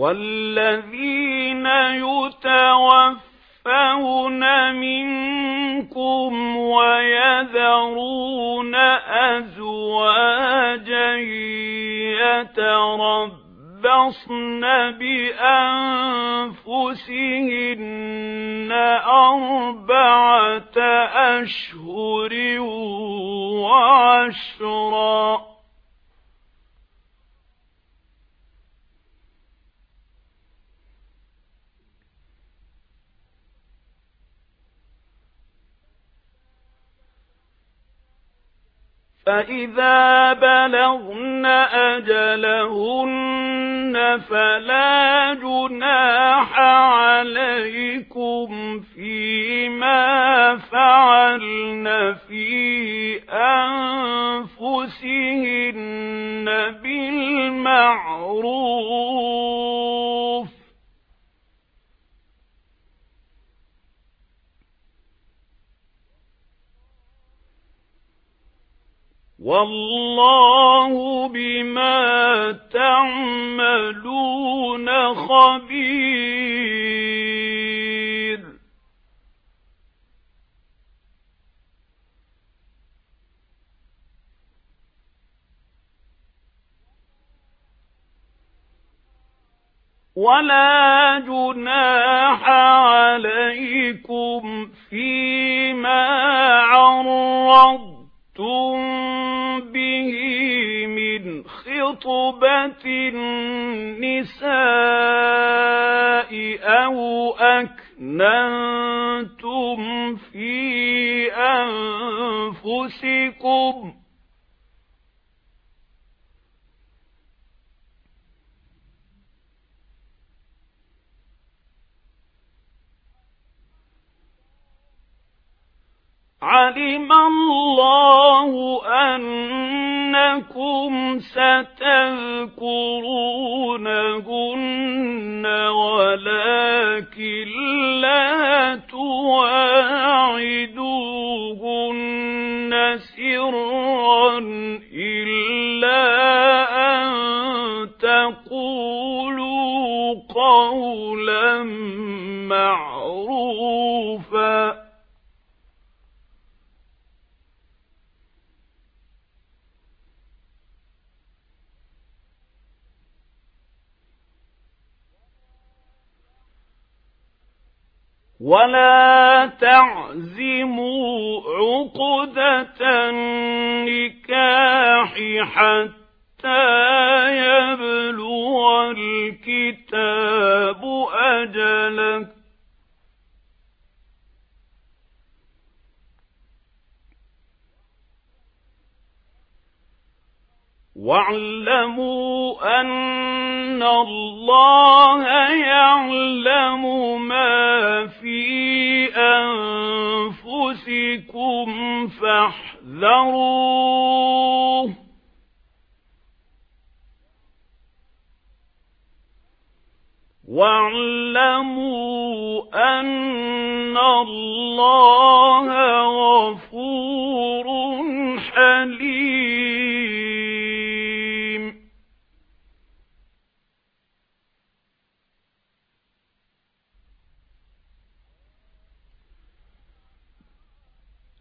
والذين يتوفون منكم ويذرون أزواجا يتربصن بأنفسهن أربعة أشهر فَإِذَا بَلَغْنَ أَجَلَهُنَّ فَلَا جُنَاحَ وَاللَّهُ بِمَا تَعْمَلُونَ خَبِيرٌ. وَلَا جُنَاحَ عَلَيْكُمْ فِيمَا عَرَّضْتُم خطبة النساء أو أكننتم في أنفسكم عَلِمَ اللَّهُ أَنَّكُمْ سَتَذْكُرُونَهُنَّ وَلَكِن لَّا تُوَاعِدُوهُنَّ سِرًّا إِلَّا أَن تَقُولُوا قَوْلًا مَّعْرُوفًا وَلَا تَعْزِمُوا عُقْدَةَ النِّكَاحِ حَتَّى يَبْلُغَ الْكِتَابُ أَجَلَهُ وَاعْلَمُوا أَنَّ اللَّهَ يَعْلَمُ مَا فِي أَنفُسِكُمْ فَاحْذَرُوهُ وَاعْلَمُوا أَنَّ اللَّهَ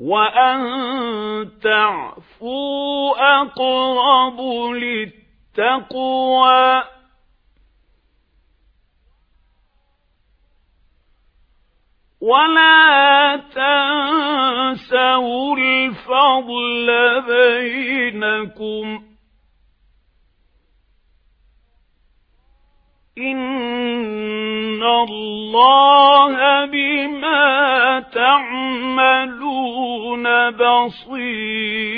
وَأَن تَعْفُوا أَقْرَبُ لِلتَّقْوَى. وَلَا تَنسَوْا الْفَضْلَ بَيْنَكُمْ. إِنَّ اللَّهَ بِمَا تَعْمَلُونَ بَصِيرٌ